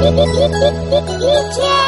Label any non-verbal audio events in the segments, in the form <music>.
you,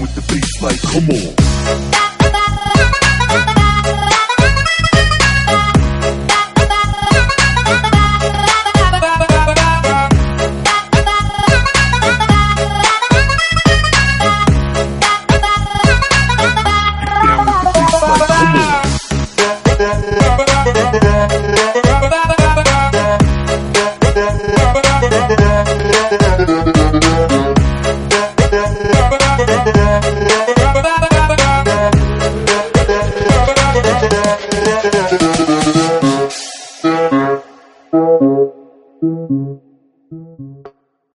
with the beats like, come on. Yeah. <laughs>